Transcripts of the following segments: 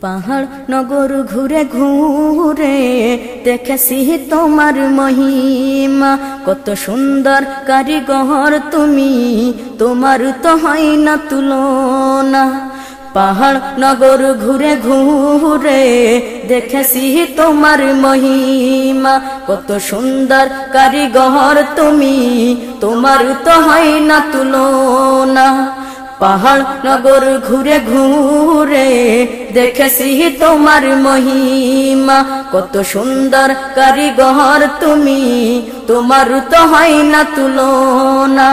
পাহাড় নগর ঘুরে ঘুরে দেখেছি তোমার মহিমা। কত সুন্দর কারিগর তুমি, তোমার তো হয় না তুলনা। পাহাড় নগর ঘুরে ঘুরে দেখেছি তোমার মহিমা। কত সুন্দর কারিগর তুমি, তোমার তো হয় না তুলনা। পাহাড় নগর ঘুরে ঘুরে দেখেছি তোমার মহিমা। কত সুন্দর কারিগর তুমি, তোমার তো হয় না তুলনা।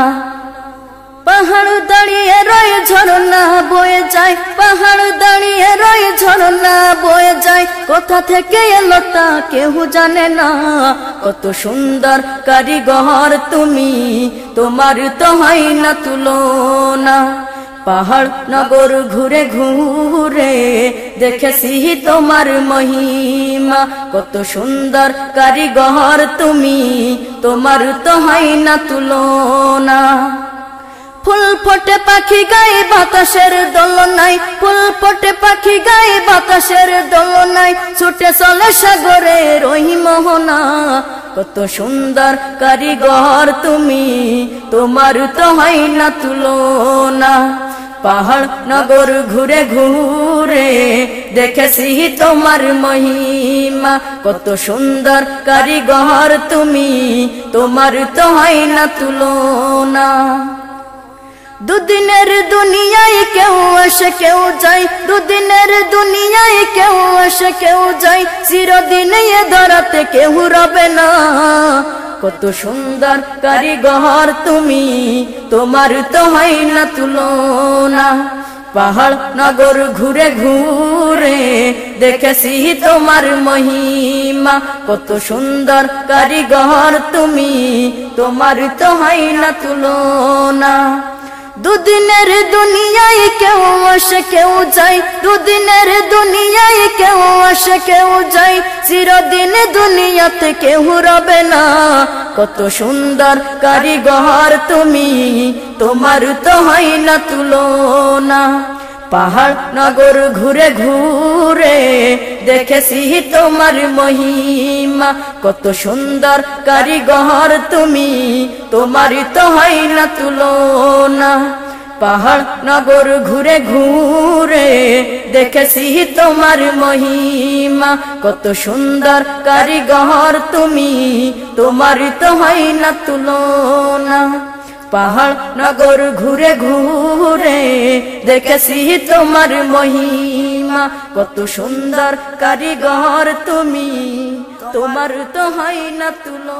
পাহাড় দাঁড়িয়ে রয়ে ঝরনা বয়ে যায়, পাহাড় দাঁড়িয়ে রয়ে ঝরনা বয়ে যায়। কোথা থেকে এলো তা কেউ জানে না। কত সুন্দর কারিগর তুমি, তোমার তো হয় না তুলনা। পাহাড় নগর ঘুরে ঘুরে দেখেছি তোমার মহিমা। কত সুন্দর কারিগর তুমি, তোমার তো হয় না তুলনা। ফুল ফোটে পাখি গায়ে বাতাসের দোলনাই ফুল ফোটে পাখি গায়ে বাতাসের দোলনাই ছুটে চলে সাগরে রহি মোহনা। কত সুন্দর কারিগর তুমি, তোমার তো হয় না তুলনা। পাহাড় নগর ঘুরে ঘুরে দেখেছি তোমার মহিমা। কত সুন্দর কারিগর তুমি, তোমার তো হয় না তুলনা। দুদিনের দুনিয়ায় কেউ আসে, কেউ যায়। দুদিনের দুনিয়ায় কেউ আসে, কেউ যায়। চিরদিনে ধরাতে কেউ রবে না। কত সুন্দর কারিগর তুমি। তোমার তো হয় না তুলনা। পাহাড় নগর ঘুরে ঘুরে দেখেছি তোমার মহিমা। কত সুন্দর কারিগর তুমি। তোমার তো হয় না তুলনা। দুদিনের দুনিয়ায় কেউ আসে, কেউ যায়। দুদিনের দুনিয়ায় কেউ আসে, কেউ যায়। চিরদিন দুনিয়াতে কেউ রবে না। কত সুন্দর কারিগর তুমি, তোমার তো হয় না তুলনা। পাহাড় নগর ঘুরে ঘুরে দেখেছি তোমার মহিমা। কত সুন্দর কারিগর তুমি তোমার তো হয় না তুলনা। পাহাড় নগর ঘুরে ঘুরে দেখেছি তোমার মহিমা। কত সুন্দর কারিগর তুমি তোমার তো হয় না তুলনা। পাহাড় নগর ঘুরে ঘুরে, দেখেছি তোমার মহিমা। কত সুন্দর কারিগর তুমি, তোমার তো হয় না তুলো।